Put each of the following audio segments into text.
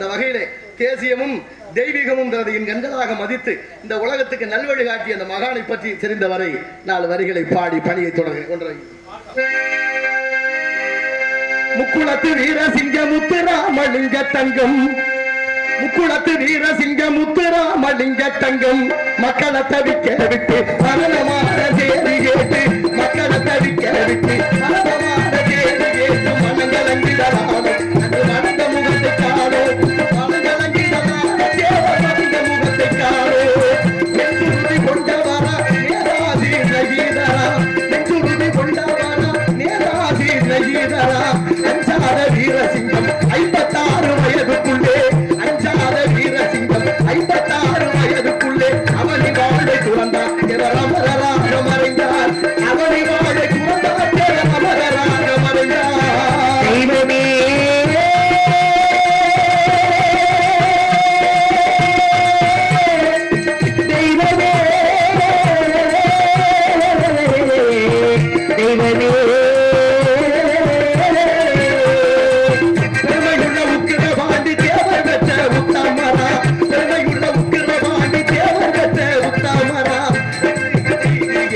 இந்த வகையிலே தேசியமும் தெய்வீகமும் கண்களாக மதித்து இந்த உலகத்துக்கு நல்வழி காட்டிய அந்த மகானை பற்றி தெரிந்தவரை நாலு வரிகளை பாடி பணியை தொடங்க ஒன்றை. முக்குளத்து வீர சிங்க முத்துராமலிங்க தங்கம். முக்குளத்து வீர சிங்க முத்துராமலிங்க தங்கம். மக்களை தவிக்க விட்டு மரணமான மக்களை தவிக்க விட்டு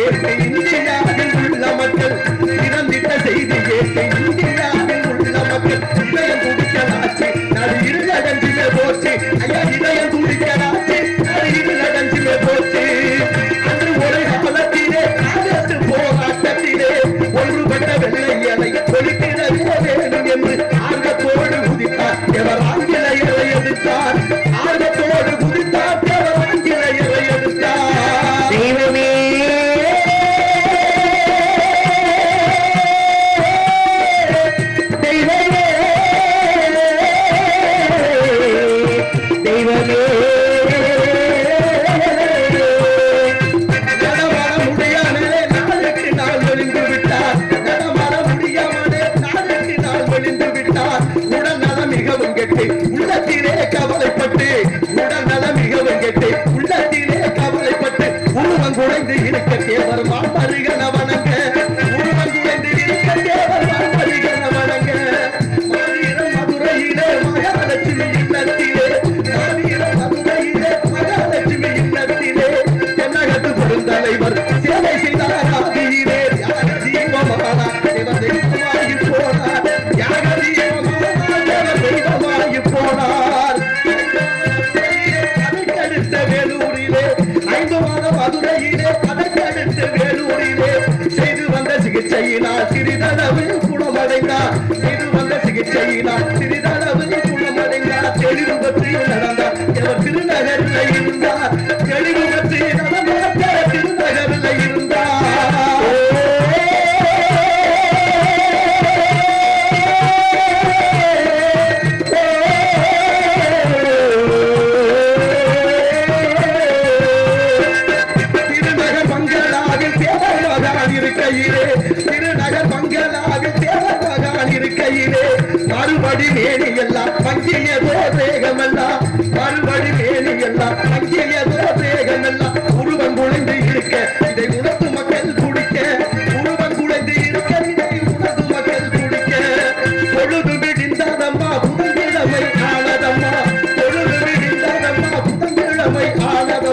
கேட்டு செய்தார்.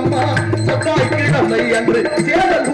அம்மா செவ்வாய்க்கிழமை அன்று. சேதல்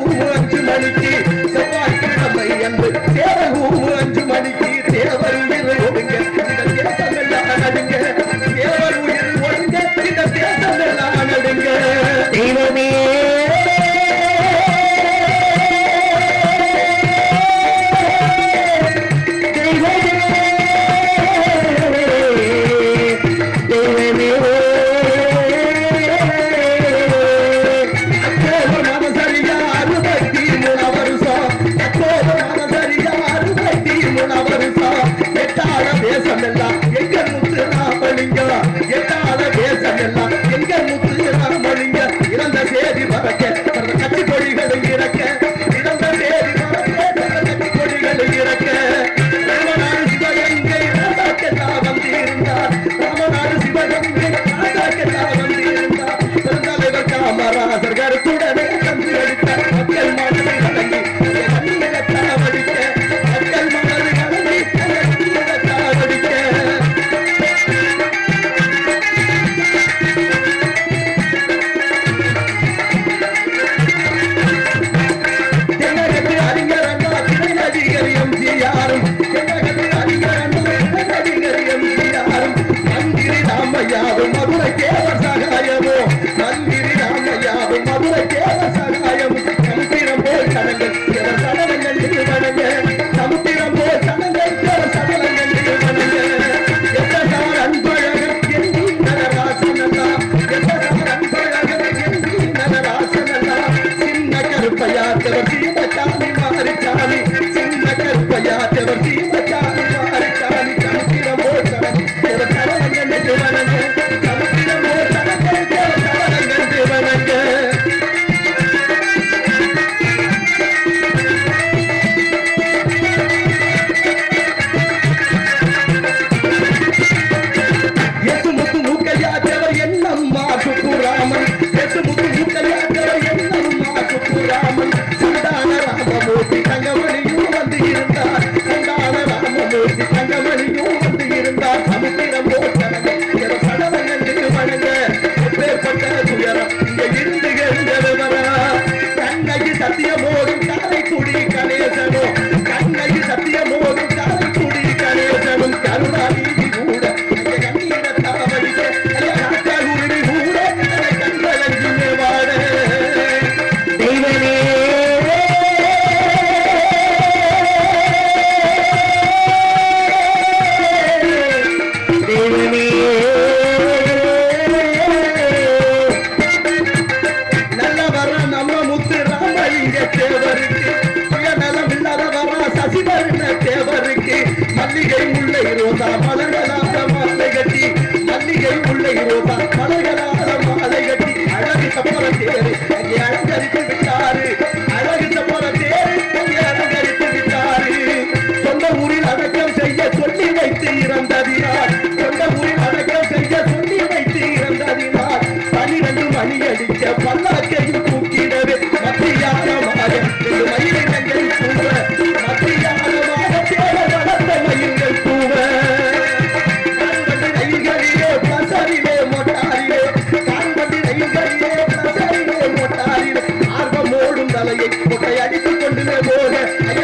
கொண்டு போக.